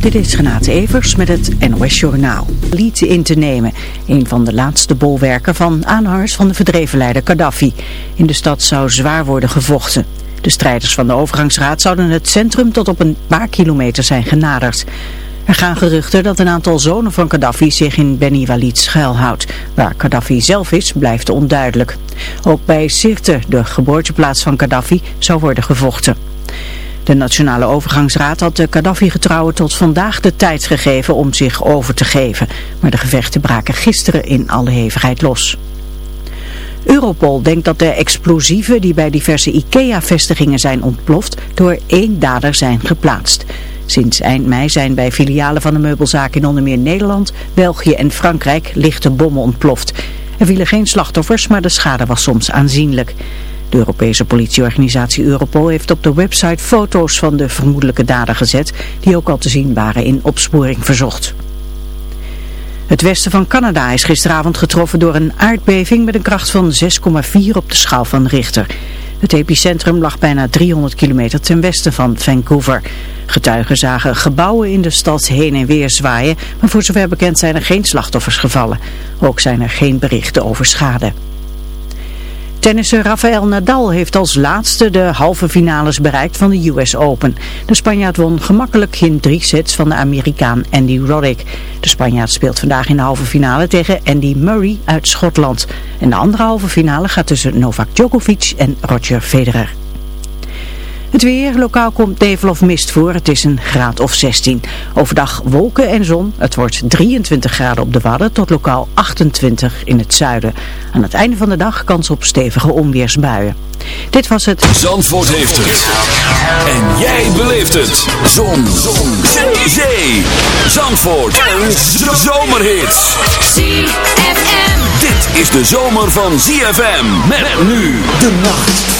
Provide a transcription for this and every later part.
Dit is Renate Evers met het NOS Journaal. Lied in te nemen, een van de laatste bolwerken van aanhangers van de verdreven leider Gaddafi. In de stad zou zwaar worden gevochten. De strijders van de overgangsraad zouden het centrum tot op een paar kilometer zijn genaderd. Er gaan geruchten dat een aantal zonen van Gaddafi zich in Beni Walid schuilhoudt. Waar Gaddafi zelf is, blijft onduidelijk. Ook bij Sirte, de geboorteplaats van Gaddafi, zou worden gevochten. De Nationale Overgangsraad had de Gaddafi-getrouwen tot vandaag de tijd gegeven om zich over te geven. Maar de gevechten braken gisteren in alle hevigheid los. Europol denkt dat de explosieven die bij diverse IKEA-vestigingen zijn ontploft door één dader zijn geplaatst. Sinds eind mei zijn bij filialen van de meubelzaak in onder meer Nederland, België en Frankrijk lichte bommen ontploft. Er vielen geen slachtoffers, maar de schade was soms aanzienlijk. De Europese politieorganisatie Europol heeft op de website foto's van de vermoedelijke dader gezet, die ook al te zien waren in opsporing verzocht. Het westen van Canada is gisteravond getroffen door een aardbeving met een kracht van 6,4 op de schaal van Richter. Het epicentrum lag bijna 300 kilometer ten westen van Vancouver. Getuigen zagen gebouwen in de stad heen en weer zwaaien, maar voor zover bekend zijn er geen slachtoffers gevallen. Ook zijn er geen berichten over schade. Tennisser Rafael Nadal heeft als laatste de halve finales bereikt van de US Open. De Spanjaard won gemakkelijk in drie sets van de Amerikaan Andy Roddick. De Spanjaard speelt vandaag in de halve finale tegen Andy Murray uit Schotland. En de andere halve finale gaat tussen Novak Djokovic en Roger Federer. Het weer, lokaal komt nevel of mist voor. Het is een graad of 16. Overdag wolken en zon. Het wordt 23 graden op de Wadden tot lokaal 28 in het zuiden. Aan het einde van de dag kans op stevige onweersbuien. Dit was het... Zandvoort heeft het. En jij beleeft het. Zon. zon. Zee. Zandvoort. Een zomerhit. ZFM. Dit is de zomer van ZFM. Met nu de nacht.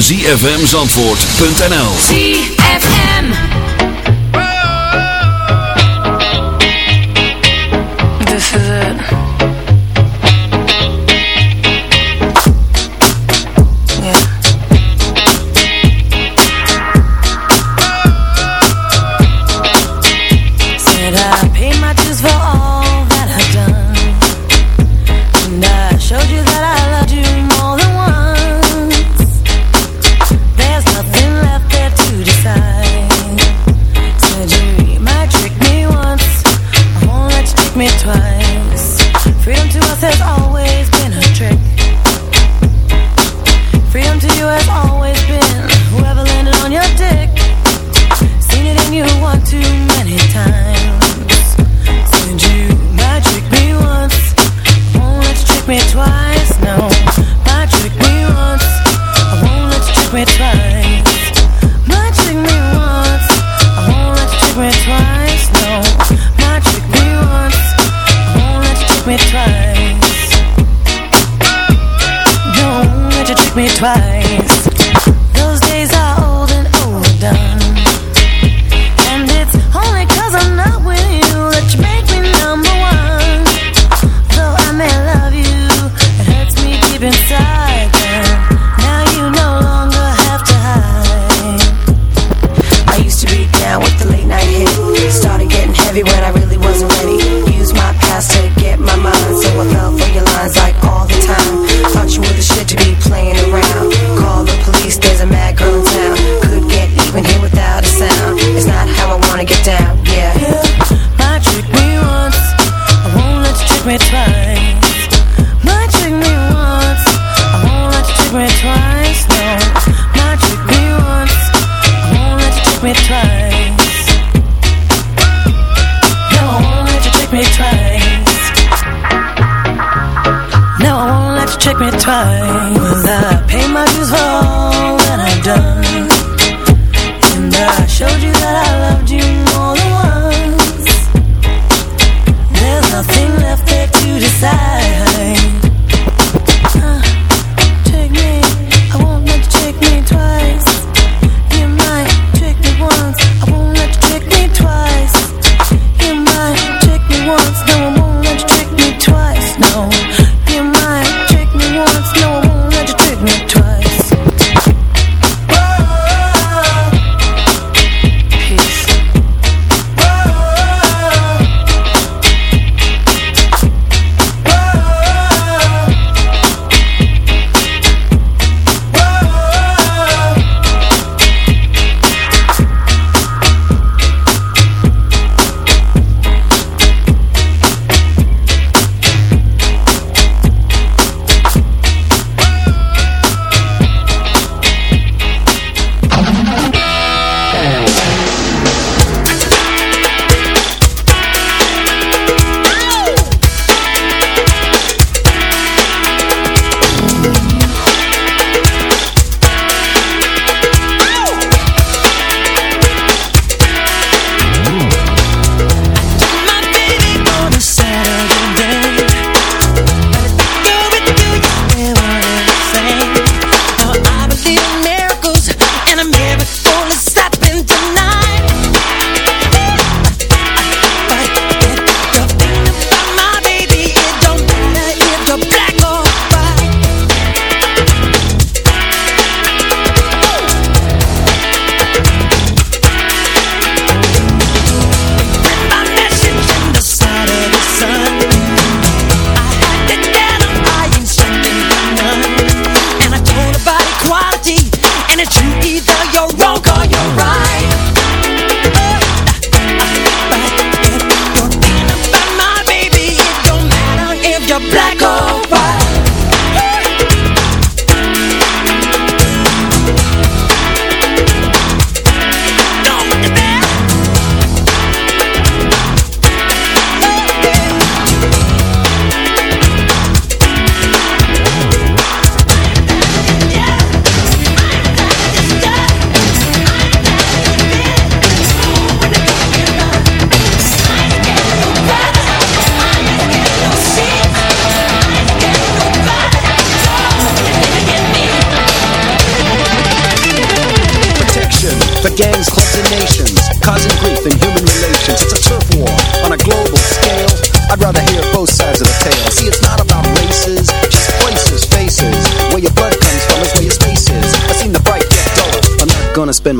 www.zfmzandvoort.nl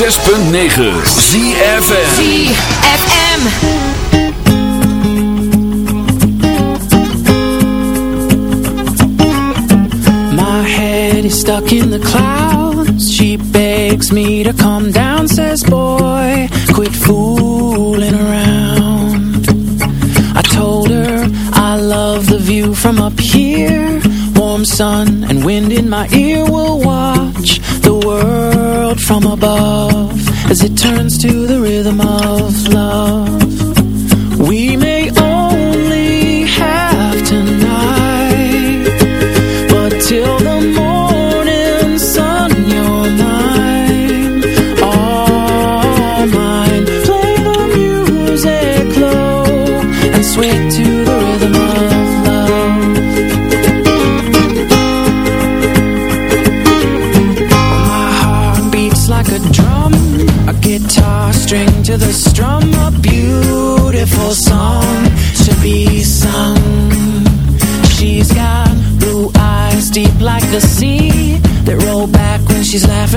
106.9 ZFM ZFM Stuck in the clouds. She begs me to calm down Says boy Quit fooling around. I told her I love the view from up here. Warm sun and wind in my ear We'll watch the world from above as it turns to the rhythm she's laughing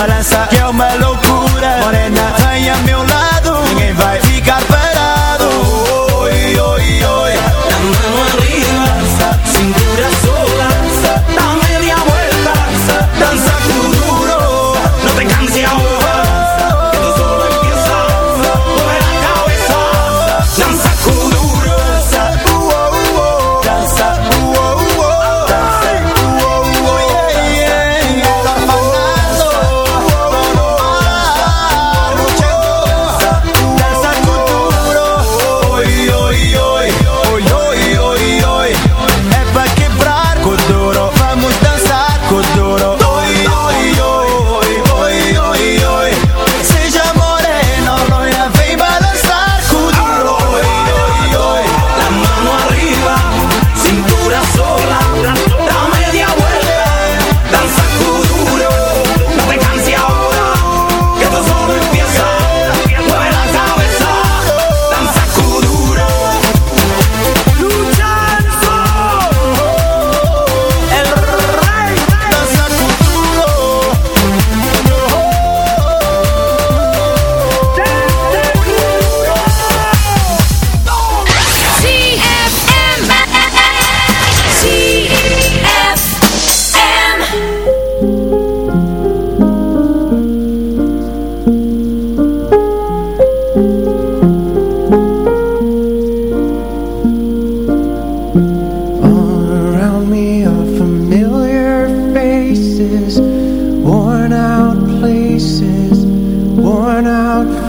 balanza.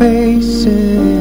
faces.